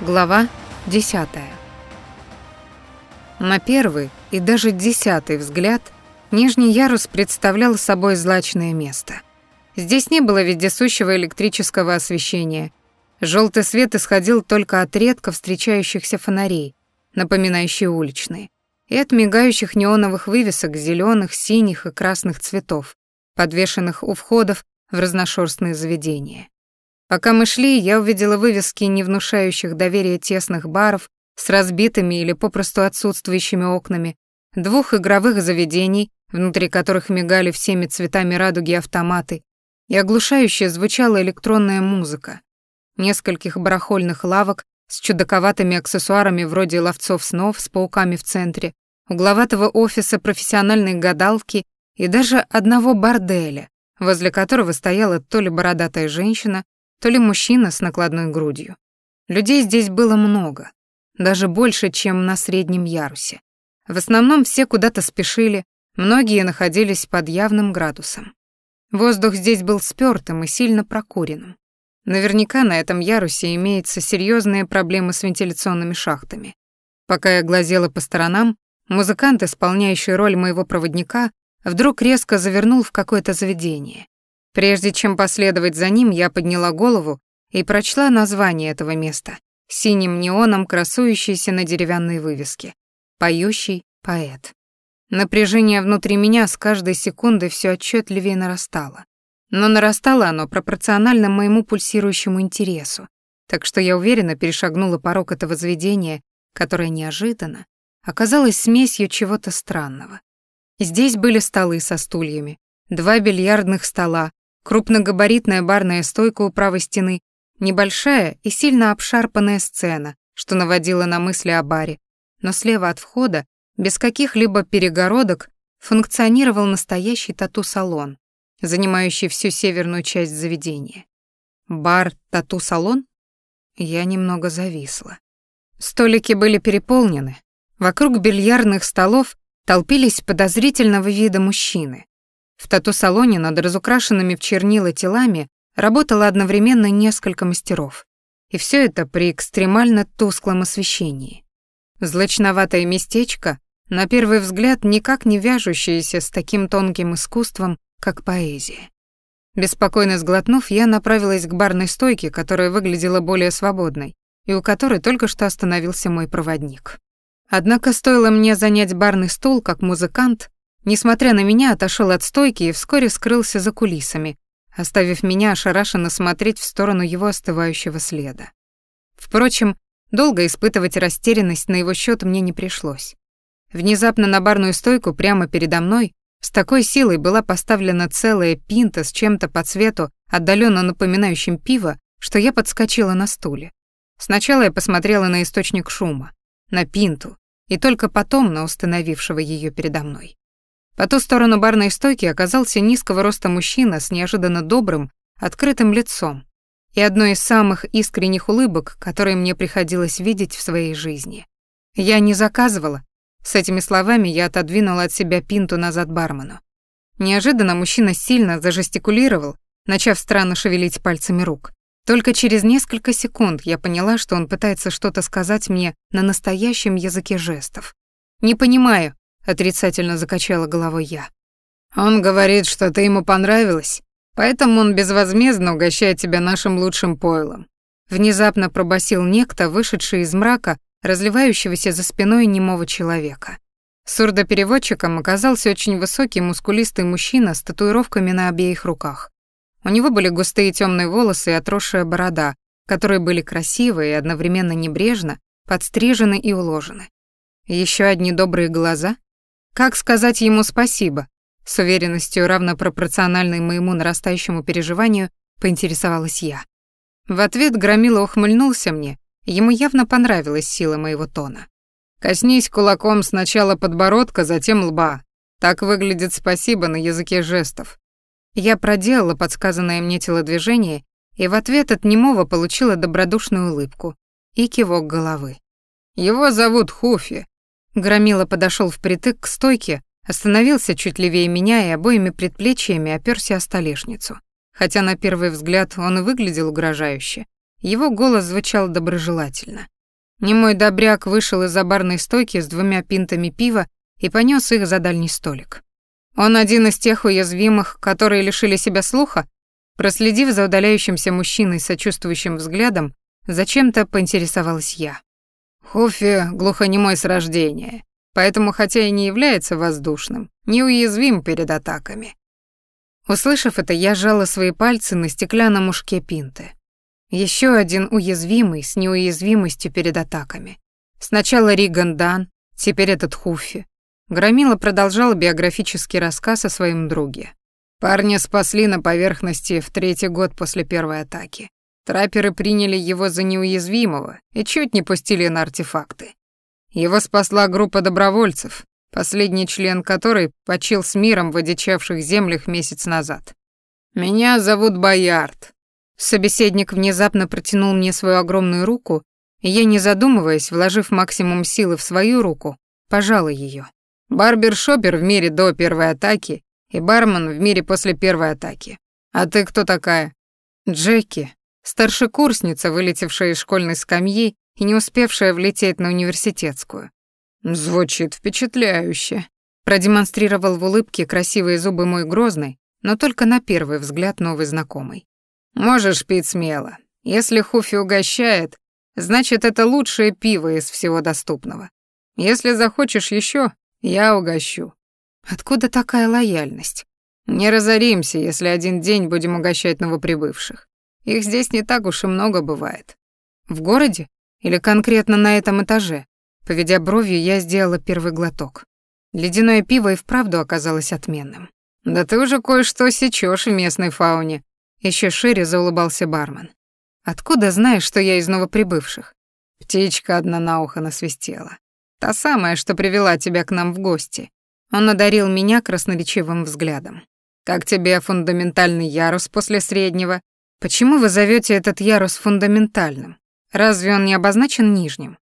Глава 10. На первый и даже десятый взгляд нижний ярус представлял собой злачное место. Здесь не было вездесущего электрического освещения. Желтый свет исходил только от редко встречающихся фонарей, напоминающих уличные, и от мигающих неоновых вывесок зеленых, синих и красных цветов, подвешенных у входов в разношерстные заведения. Пока мы шли, я увидела вывески не внушающих доверия тесных баров с разбитыми или попросту отсутствующими окнами, двух игровых заведений, внутри которых мигали всеми цветами радуги автоматы, и оглушающе звучала электронная музыка, нескольких барахольных лавок с чудаковатыми аксессуарами вроде ловцов снов с пауками в центре, угловатого офиса профессиональной гадалки и даже одного борделя, возле которого стояла то ли бородатая женщина, то ли мужчина с накладной грудью. Людей здесь было много, даже больше, чем на среднем ярусе. В основном все куда-то спешили, многие находились под явным градусом. Воздух здесь был спёртым и сильно прокуренным. Наверняка на этом ярусе имеются серьезные проблемы с вентиляционными шахтами. Пока я глазела по сторонам, музыкант, исполняющий роль моего проводника, вдруг резко завернул в какое-то заведение. Прежде чем последовать за ним, я подняла голову и прочла название этого места, синим неоном красующийся на деревянной вывеске. «Поющий поэт». Напряжение внутри меня с каждой секундой все отчетливее нарастало. Но нарастало оно пропорционально моему пульсирующему интересу, так что я уверенно перешагнула порог этого заведения, которое неожиданно оказалось смесью чего-то странного. Здесь были столы со стульями, два бильярдных стола, крупногабаритная барная стойка у правой стены, небольшая и сильно обшарпанная сцена, что наводило на мысли о баре, но слева от входа, без каких-либо перегородок, функционировал настоящий тату-салон, занимающий всю северную часть заведения. Бар «Тату-салон»? Я немного зависла. Столики были переполнены. Вокруг бильярдных столов толпились подозрительного вида мужчины, в тату-салоне над разукрашенными в чернила телами работало одновременно несколько мастеров. И все это при экстремально тусклом освещении. Злочноватое местечко, на первый взгляд, никак не вяжущееся с таким тонким искусством, как поэзия. Беспокойно сглотнув, я направилась к барной стойке, которая выглядела более свободной, и у которой только что остановился мой проводник. Однако стоило мне занять барный стул, как музыкант, Несмотря на меня, отошел от стойки и вскоре скрылся за кулисами, оставив меня ошарашенно смотреть в сторону его остывающего следа. Впрочем, долго испытывать растерянность на его счет мне не пришлось. Внезапно на барную стойку прямо передо мной с такой силой была поставлена целая пинта с чем-то по цвету, отдаленно напоминающим пиво, что я подскочила на стуле. Сначала я посмотрела на источник шума, на пинту, и только потом на установившего ее передо мной. По ту сторону барной стойки оказался низкого роста мужчина с неожиданно добрым, открытым лицом и одной из самых искренних улыбок, которые мне приходилось видеть в своей жизни. Я не заказывала. С этими словами я отодвинула от себя пинту назад бармену. Неожиданно мужчина сильно зажестикулировал, начав странно шевелить пальцами рук. Только через несколько секунд я поняла, что он пытается что-то сказать мне на настоящем языке жестов. «Не понимаю», отрицательно закачала головой я. Он говорит, что ты ему понравилась, поэтому он безвозмездно угощает тебя нашим лучшим пойлом. Внезапно пробасил некто, вышедший из мрака, разливающегося за спиной немого человека. Сурдопереводчиком оказался очень высокий мускулистый мужчина с татуировками на обеих руках. У него были густые темные волосы и отросшая борода, которые были красивые и одновременно небрежно подстрижены и уложены. Еще одни добрые глаза как сказать ему спасибо? С уверенностью, равнопропорциональной моему нарастающему переживанию, поинтересовалась я. В ответ Громила ухмыльнулся мне, ему явно понравилась сила моего тона. «Коснись кулаком сначала подбородка, затем лба. Так выглядит спасибо на языке жестов». Я проделала подсказанное мне телодвижение и в ответ от немого получила добродушную улыбку и кивок головы. «Его зовут Хуфи. Громила подошел впритык к стойке, остановился чуть левее меня и обоими предплечьями оперся о столешницу. Хотя на первый взгляд он и выглядел угрожающе, Его голос звучал доброжелательно. Немой добряк вышел из-за барной стойки с двумя пинтами пива и понёс их за дальний столик. Он один из тех уязвимых, которые лишили себя слуха, проследив за удаляющимся мужчиной сочувствующим взглядом, зачем-то поинтересовалась я. Хуфи глухонемой с рождения, поэтому хотя и не является воздушным, неуязвим перед атаками. Услышав это, я сжала свои пальцы на стеклянном ушке пинты. Еще один уязвимый с неуязвимостью перед атаками. Сначала Риган Дан, теперь этот Хуфи. Громила продолжал биографический рассказ о своем друге. Парня спасли на поверхности в третий год после первой атаки. Трапперы приняли его за неуязвимого и чуть не пустили на артефакты. Его спасла группа добровольцев, последний член которой почил с миром в одичавших землях месяц назад. «Меня зовут Боярд», Собеседник внезапно протянул мне свою огромную руку, и я, не задумываясь, вложив максимум силы в свою руку, пожала ее. Барбер-шопер в мире до первой атаки и бармен в мире после первой атаки. А ты кто такая? Джеки, старшекурсница, вылетевшая из школьной скамьи и не успевшая влететь на университетскую. Звучит впечатляюще. Продемонстрировал в улыбке красивые зубы мой грозный, но только на первый взгляд новый знакомый. Можешь пить смело. Если Хуфи угощает, значит, это лучшее пиво из всего доступного. Если захочешь еще, я угощу. Откуда такая лояльность? Не разоримся, если один день будем угощать новоприбывших. Их здесь не так уж и много бывает. В городе или конкретно на этом этаже? Поведя бровью, я сделала первый глоток. Ледяное пиво и вправду оказалось отменным. Да ты уже кое-что сечёшь в местной фауне, еще шире заулыбался бармен. Откуда знаешь, что я из новоприбывших? Птичка одна на ухо насвистела. Та самая, что привела тебя к нам в гости. Он одарил меня красноречивым взглядом. Как тебе фундаментальный ярус после среднего? Почему вы зовете этот ярус фундаментальным? Разве он не обозначен нижним?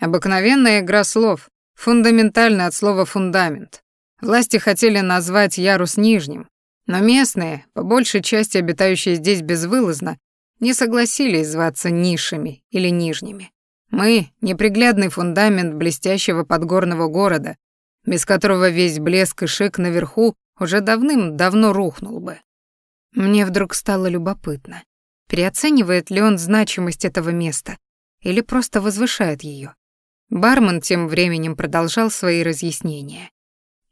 Обыкновенная игра слов. Фундаментально от слова фундамент. Власти хотели назвать ярус нижним, но местные, по большей части обитающие здесь безвылазно, не согласились зваться нишами или нижними. Мы — неприглядный фундамент блестящего подгорного города, без которого весь блеск и шик наверху уже давным-давно рухнул бы. Мне вдруг стало любопытно, переоценивает ли он значимость этого места или просто возвышает ее. Бармен тем временем продолжал свои разъяснения.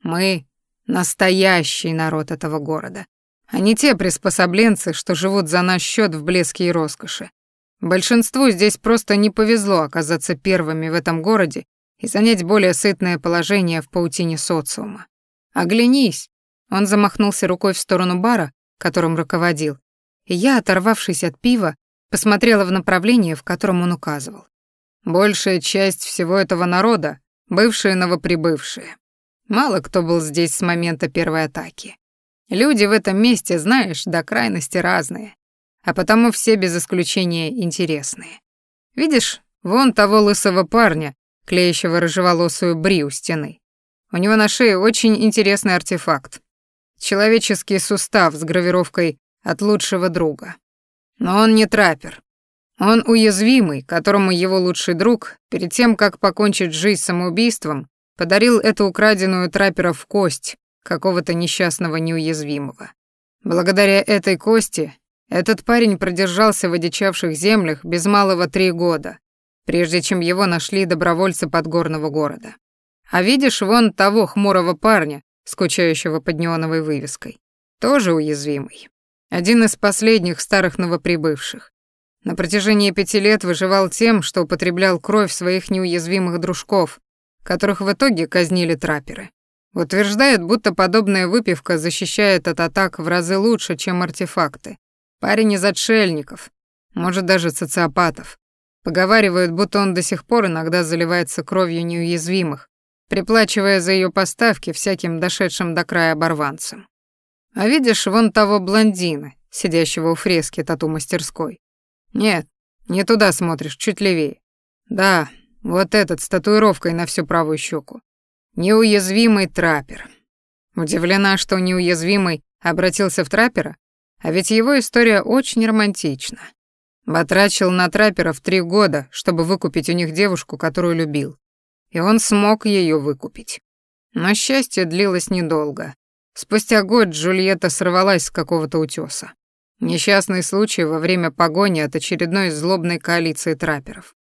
Мы Настоящий народ этого города, а не те приспособленцы, что живут за наш счет в блеске и роскоши. Большинству здесь просто не повезло оказаться первыми в этом городе и занять более сытное положение в паутине социума. Оглянись. Он замахнулся рукой в сторону бара, которым руководил, и я, оторвавшись от пива, посмотрела в направлении, в котором он указывал. Большая часть всего этого народа — бывшие новоприбывшие. Мало кто был здесь с момента первой атаки. Люди в этом месте, знаешь, до крайности разные, а потому все без исключения интересные. Видишь, вон того лысого парня, клеящего рыжеволосую бри у стены. У него на шее очень интересный артефакт. Человеческий сустав с гравировкой «от лучшего друга». Но он не траппер. Он уязвимый, которому его лучший друг, перед тем, как покончить жизнь самоубийством, Подарил эту украденную трапперов кость какого-то несчастного неуязвимого. Благодаря этой кости этот парень продержался в одичавших землях без малого три года, прежде чем его нашли добровольцы подгорного города. А видишь вон того хмурого парня, скучающего под неоновой вывеской, тоже уязвимый. Один из последних старых новоприбывших. На протяжении пяти лет выживал тем, что употреблял кровь своих неуязвимых дружков, которых в итоге казнили трапперы. Утверждает, будто подобная выпивка защищает от атак в разы лучше, чем артефакты. Парень из отшельников, может даже социопатов. Поговаривают, будто он до сих пор иногда заливается кровью неуязвимых, приплачивая за ее поставки всяким дошедшим до края оборванцам. А видишь вон того блондина, сидящего у фрески тату-мастерской? Нет, не туда смотришь, чуть левее. Да, вот этот с татуировкой на всю правую щеку. Неуязвимый траппер. Удивлена, что неуязвимый обратился в траппера, а ведь его история очень романтична. Батрачил на трапперов три года, чтобы выкупить у них девушку, которую любил. И он смог ее выкупить. Но счастье длилось недолго. Спустя год Джульетта сорвалась с какого-то утёса. Несчастный случай во время погони от очередной злобной коалиции трапперов.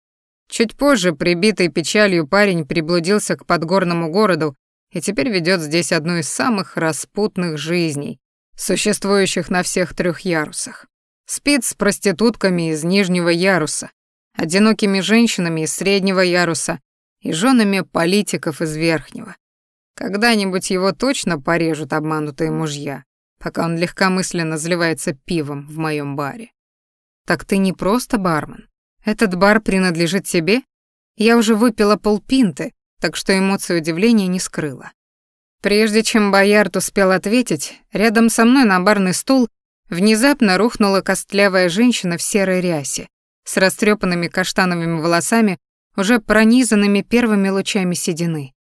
Чуть позже прибитый печалью парень приблудился к подгорному городу и теперь ведет здесь одну из самых распутных жизней, существующих на всех трех ярусах. Спит с проститутками из нижнего яруса, одинокими женщинами из среднего яруса и женами политиков из верхнего. Когда-нибудь его точно порежут обманутые мужья, пока он легкомысленно заливается пивом в моем баре. Так ты не просто бармен. Этот бар принадлежит тебе? Я уже выпила полпинты, так что эмоции удивления не скрыла. Прежде чем Боярд успел ответить, рядом со мной на барный стул внезапно рухнула костлявая женщина в серой рясе, с растрепанными каштановыми волосами, уже пронизанными первыми лучами седины,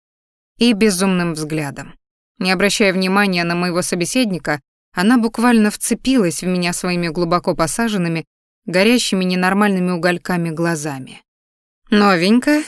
и безумным взглядом. Не обращая внимания на моего собеседника, она буквально вцепилась в меня своими глубоко посаженными, горящими ненормальными угольками глазами. «Новенькая?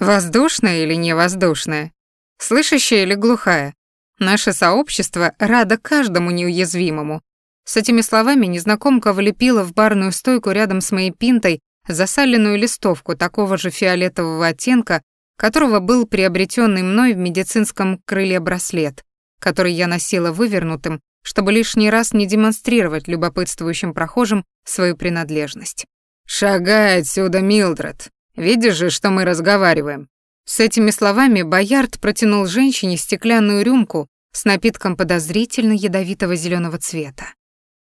Воздушная или невоздушная? Слышащая или глухая? Наше сообщество радо каждому неуязвимому». С этими словами незнакомка влепила в барную стойку рядом с моей пинтой засаленную листовку такого же фиолетового оттенка, которого был приобретенный мной в медицинском крыле браслет, который я носила вывернутым, чтобы лишний раз не демонстрировать любопытствующим прохожим свою принадлежность. «Шагай отсюда, Милдред. Видишь же, что мы разговариваем». С этими словами Боярд протянул женщине стеклянную рюмку с напитком подозрительно ядовитого зеленого цвета.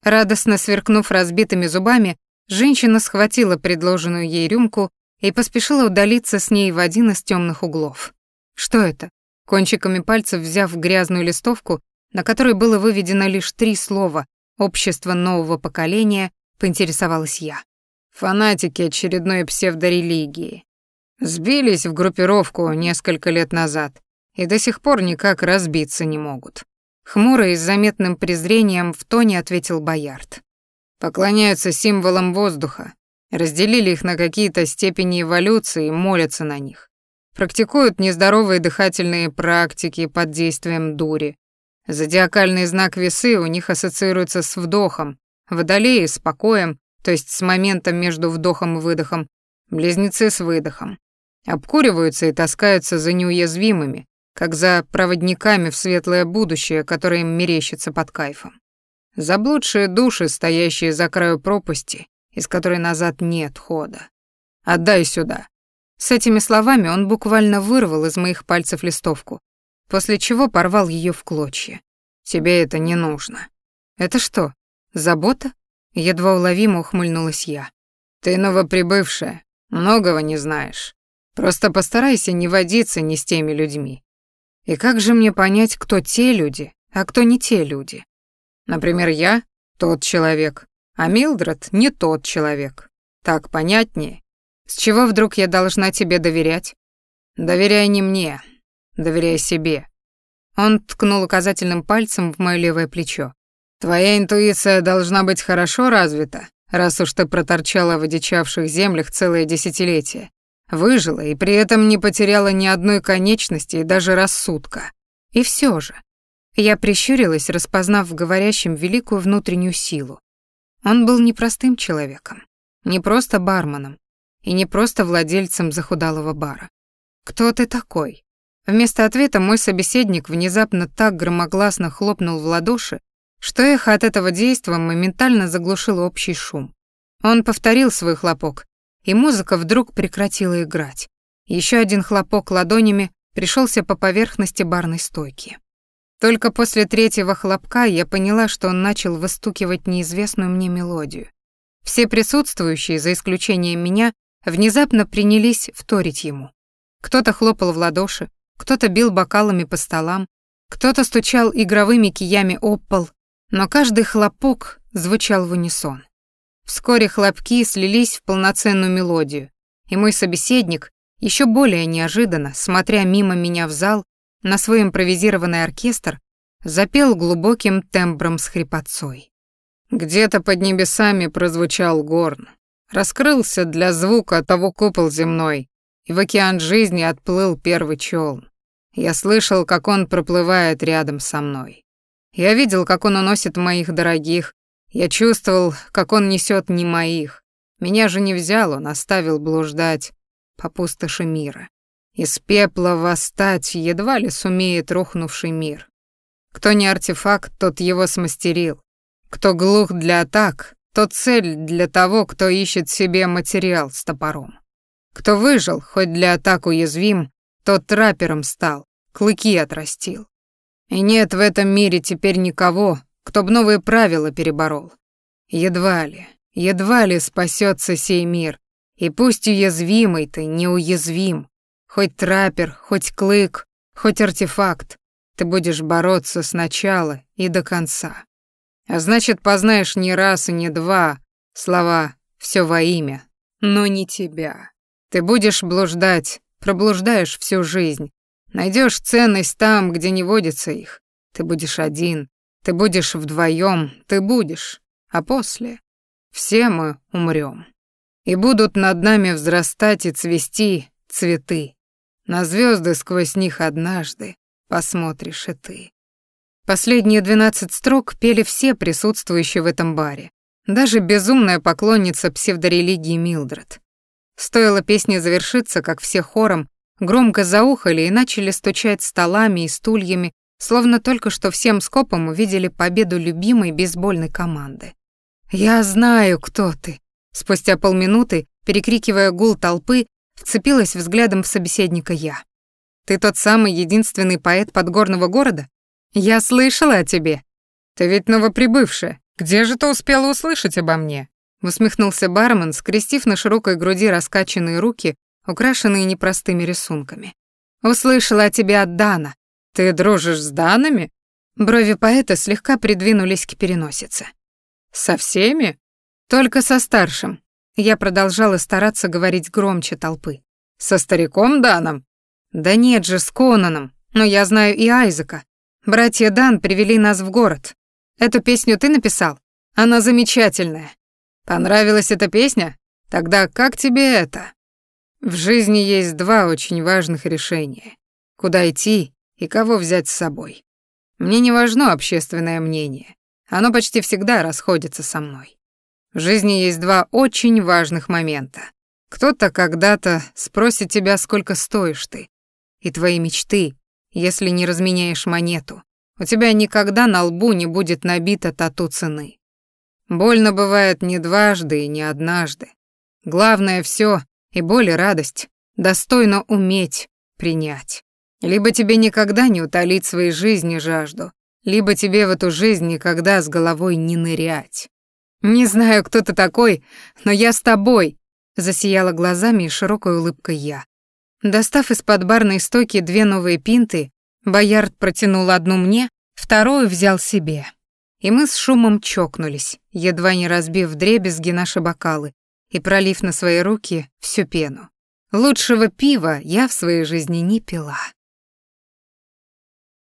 Радостно сверкнув разбитыми зубами, женщина схватила предложенную ей рюмку и поспешила удалиться с ней в один из темных углов. Что это? Кончиками пальцев взяв грязную листовку, на которой было выведено лишь три слова «Общество нового поколения», поинтересовалась я. Фанатики очередной псевдорелигии. Сбились в группировку несколько лет назад и до сих пор никак разбиться не могут. Хмуро и с заметным презрением в тоне ответил Боярд. Поклоняются символам воздуха, разделили их на какие-то степени эволюции и молятся на них. Практикуют нездоровые дыхательные практики под действием дури. Зодиакальный знак весы у них ассоциируется с вдохом, водолеи с покоем, то есть с моментом между вдохом и выдохом, близнецы с выдохом. Обкуриваются и таскаются за неуязвимыми, как за проводниками в светлое будущее, которое им мерещится под кайфом. Заблудшие души, стоящие за краю пропасти, из которой назад нет хода. «Отдай сюда», с этими словами он буквально вырвал из моих пальцев листовку, после чего порвал ее в клочья. «Тебе это не нужно». «Это что, забота?» Едва уловимо ухмыльнулась я. «Ты новоприбывшая, многого не знаешь. Просто постарайся не водиться ни с теми людьми. И как же мне понять, кто те люди, а кто не те люди? Например, я — тот человек, а Милдред — не тот человек. Так понятнее?» С чего вдруг я должна тебе доверять? Доверяй не мне, доверяй себе. Он ткнул указательным пальцем в моё левое плечо. Твоя интуиция должна быть хорошо развита, раз уж ты проторчала в одичавших землях целое десятилетие. Выжила и при этом не потеряла ни одной конечности и даже рассудка. И все же. Я прищурилась, распознав в говорящем великую внутреннюю силу. Он был непростым человеком, не просто барменом, и не просто владельцем захудалого бара. «Кто ты такой?» Вместо ответа мой собеседник внезапно так громогласно хлопнул в ладоши, что эхо от этого действия моментально заглушило общий шум. Он повторил свой хлопок, и музыка вдруг прекратила играть. Еще один хлопок ладонями пришелся по поверхности барной стойки. Только после третьего хлопка я поняла, что он начал выстукивать неизвестную мне мелодию. Все присутствующие, за исключением меня, внезапно принялись вторить ему. Кто-то хлопал в ладоши, кто-то бил бокалами по столам, кто-то стучал игровыми киями об пол, но каждый хлопок звучал в унисон. Вскоре хлопки слились в полноценную мелодию, и мой собеседник, еще более неожиданно, смотря мимо меня в зал, на свой импровизированный оркестр, запел глубоким тембром с хрипотцой. Где-то под небесами прозвучал горн, Раскрылся для звука того купол земной, и в океан жизни отплыл первый челн. Я слышал, как он проплывает рядом со мной. Я видел, как он уносит моих дорогих. Я чувствовал, как он несет не моих. Меня же не взял, он оставил блуждать по пустоши мира. Из пепла восстать едва ли сумеет рухнувший мир. Кто не артефакт, тот его смастерил. Кто глух для атак, тот цель для того, кто ищет себе материал с топором. Кто выжил, хоть для атак уязвим, тот траппером стал, клыки отрастил. И нет в этом мире теперь никого, кто б новые правила переборол. Едва ли, едва ли спасется сей мир, и пусть уязвимый ты неуязвим, хоть траппер, хоть клык, хоть артефакт, ты будешь бороться сначала и до конца. А значит, познаешь не раз и не два слова «все во имя», но не тебя. Ты будешь блуждать, проблуждаешь всю жизнь, найдешь ценность там, где не водится их. Ты будешь один, ты будешь вдвоем, ты будешь, а после все мы умрем. И будут над нами взрастать и цвести цветы. На звезды сквозь них однажды посмотришь и ты. Последние двенадцать строк пели все присутствующие в этом баре, даже безумная поклонница псевдорелигии Милдред. Стоило песне завершиться, как все хором громко заухали и начали стучать столами и стульями, словно только что всем скопом увидели победу любимой бейсбольной команды. «Я знаю, кто ты», — спустя полминуты, перекрикивая гул толпы, вцепилась взглядом в собеседника я. «Ты тот самый единственный поэт подгорного города? Я слышала о тебе. Ты ведь новоприбывшая. Где же ты успела услышать обо мне?» Усмехнулся бармен, скрестив на широкой груди раскачанные руки, украшенные непростыми рисунками. «Услышала о тебе от Дана. Ты дружишь с Данами?» Брови поэта слегка придвинулись к переносице. «Со всеми?» «Только со старшим». Я продолжала стараться говорить громче толпы. «Со стариком Даном?» «Да нет же, с Конаном. Но я знаю и Айзека. Братья Дан привели нас в город. Эту песню ты написал? Она замечательная. Понравилась эта песня? Тогда как тебе это? В жизни есть два очень важных решения. Куда идти и кого взять с собой. Мне не важно общественное мнение. Оно почти всегда расходится со мной. В жизни есть два очень важных момента. Кто-то когда-то спросит тебя, сколько стоишь ты. И твои мечты, если не разменяешь монету. У тебя никогда на лбу не будет набита тату цены. Больно бывает не дважды и не однажды. Главное все и боль и радость достойно уметь принять. Либо тебе никогда не утолить своей жизни жажду, либо тебе в эту жизнь никогда с головой не нырять. Не знаю, кто ты такой, но я с тобой, засияла глазами и широкой улыбкой я. Достав из-под барной стойки две новые пинты, Боярд протянул одну мне, вторую взял себе. И мы с шумом чокнулись, едва не разбив вдребезги наши бокалы и пролив на свои руки всю пену. Лучшего пива я в своей жизни не пила.